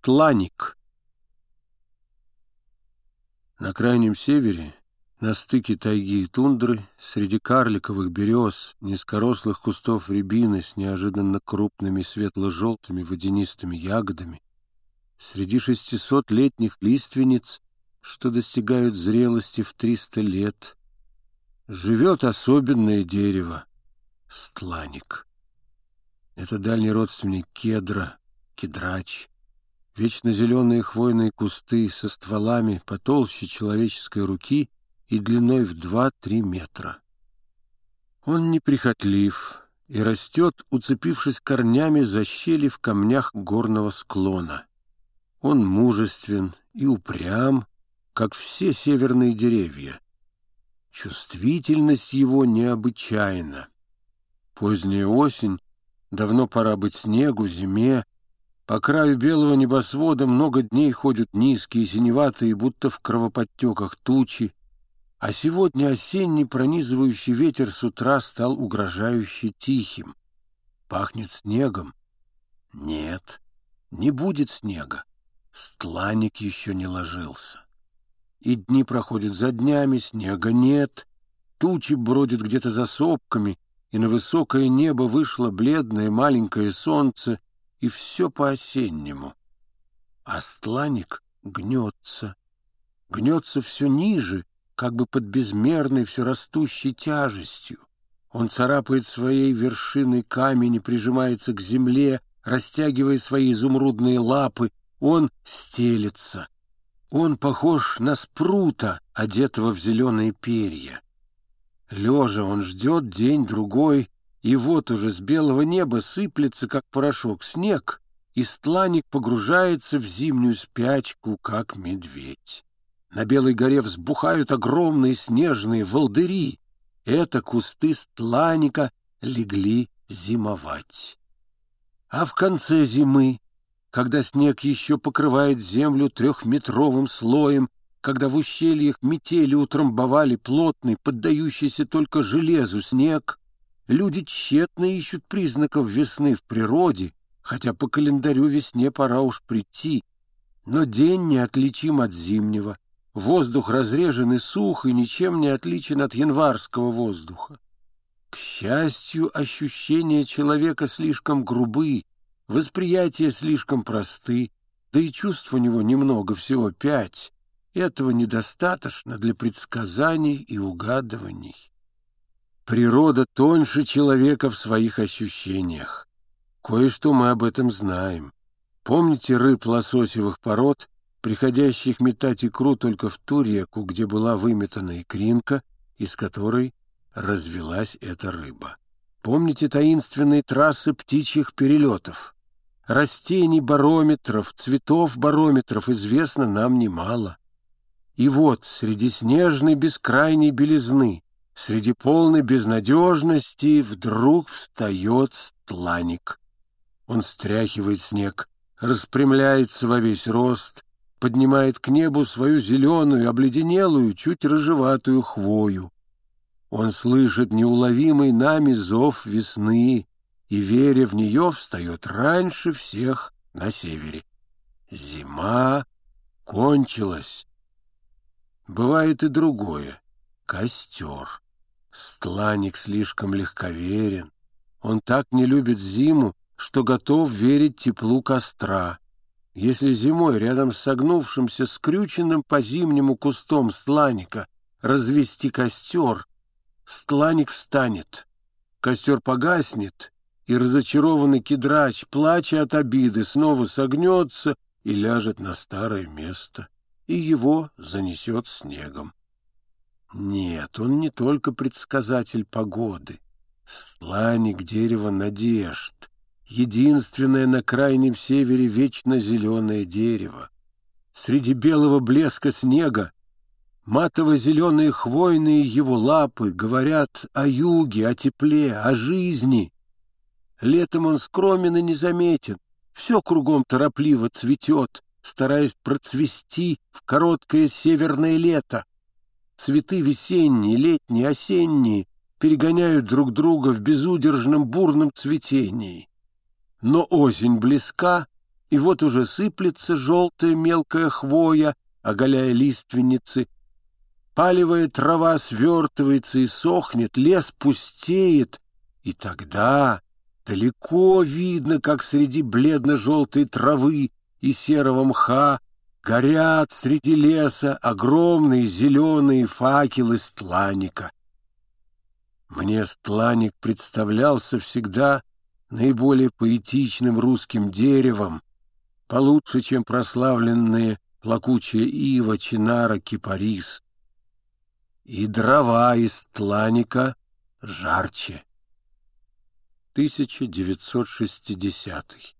Стланик. На крайнем севере, на стыке тайги и тундры, среди карликовых берез, низкорослых кустов рябины с неожиданно крупными светло-желтыми водянистыми ягодами, среди шестисотлетних лиственниц, что достигают зрелости в триста лет, живет особенное дерево — стланик. Это дальний родственник кедра, кедрач, вечно зеленые хвойные кусты со стволами потолще человеческой руки и длиной в два-три метра. Он неприхотлив и растет, уцепившись корнями за щели в камнях горного склона. Он мужествен и упрям, как все северные деревья. Чувствительность его необычайна. Поздняя осень, давно пора быть снегу, зиме, по краю белого небосвода много дней ходят низкие, синеватые, будто в кровоподтеках тучи, а сегодня осенний пронизывающий ветер с утра стал угрожающе тихим. Пахнет снегом? Нет, не будет снега. Стланник еще не ложился. И дни проходят за днями, снега нет, тучи бродят где-то за сопками, и на высокое небо вышло бледное маленькое солнце, и все по-осеннему. А стланик гнется, гнется все ниже, как бы под безмерной все растущей тяжестью. Он царапает своей вершиной камень и прижимается к земле, растягивая свои изумрудные лапы. Он стелется. Он похож на спрута, одетого в зеленые перья. Лежа он ждет день-другой, и вот уже с белого неба сыплется, как порошок, снег, и стланник погружается в зимнюю спячку, как медведь. На Белой горе взбухают огромные снежные волдыри. Это кусты стланника легли зимовать. А в конце зимы, когда снег еще покрывает землю трехметровым слоем, когда в ущельях метели утрамбовали плотный, поддающийся только железу снег, Люди тщетно ищут признаков весны в природе, хотя по календарю весне пора уж прийти. Но день неотличим от зимнего, воздух разрежен и сух, и ничем не отличен от январского воздуха. К счастью, ощущения человека слишком грубы, восприятия слишком просты, да и чувств у него немного, всего пять. Этого недостаточно для предсказаний и угадываний. Природа тоньше человека в своих ощущениях. Кое-что мы об этом знаем. Помните рыб лососевых пород, приходящих метать икру только в ту реку, где была выметана икринка, из которой развелась эта рыба? Помните таинственные трассы птичьих перелетов? Растений барометров, цветов барометров известно нам немало. И вот среди снежной бескрайней белизны Среди полной безнадежности вдруг встает стланик. Он стряхивает снег, распрямляется во весь рост, поднимает к небу свою зеленую, обледенелую, чуть рыжеватую хвою. Он слышит неуловимый нами зов весны и, веря в нее, встает раньше всех на севере. Зима кончилась. Бывает и другое — костер. Стланик слишком легковерен. Он так не любит зиму, что готов верить теплу костра. Если зимой рядом с согнувшимся, скрюченным по-зимнему кустом стланика развести костер, стланик встанет, костер погаснет, и разочарованный кедрач, плача от обиды, снова согнется и ляжет на старое место, и его занесет снегом. Нет, он не только предсказатель погоды. Стланник дерева надежд, единственное на крайнем севере вечно зеленое дерево. Среди белого блеска снега матово-зеленые хвойные его лапы говорят о юге, о тепле, о жизни. Летом он скромен и незаметен, все кругом торопливо цветет, стараясь процвести в короткое северное лето. Цветы весенние, летние, осенние перегоняют друг друга в безудержном бурном цветении. Но осень близка, и вот уже сыплется желтая мелкая хвоя, оголяя лиственницы. Палевая трава свертывается и сохнет, лес пустеет, и тогда далеко видно, как среди бледно-желтой травы и серого мха горят среди леса огромные зеленые факелы стланника. Мне стланник представлялся всегда наиболее поэтичным русским деревом, получше, чем прославленные плакучая ива, чинара, кипарис. И дрова из тланика жарче. 1960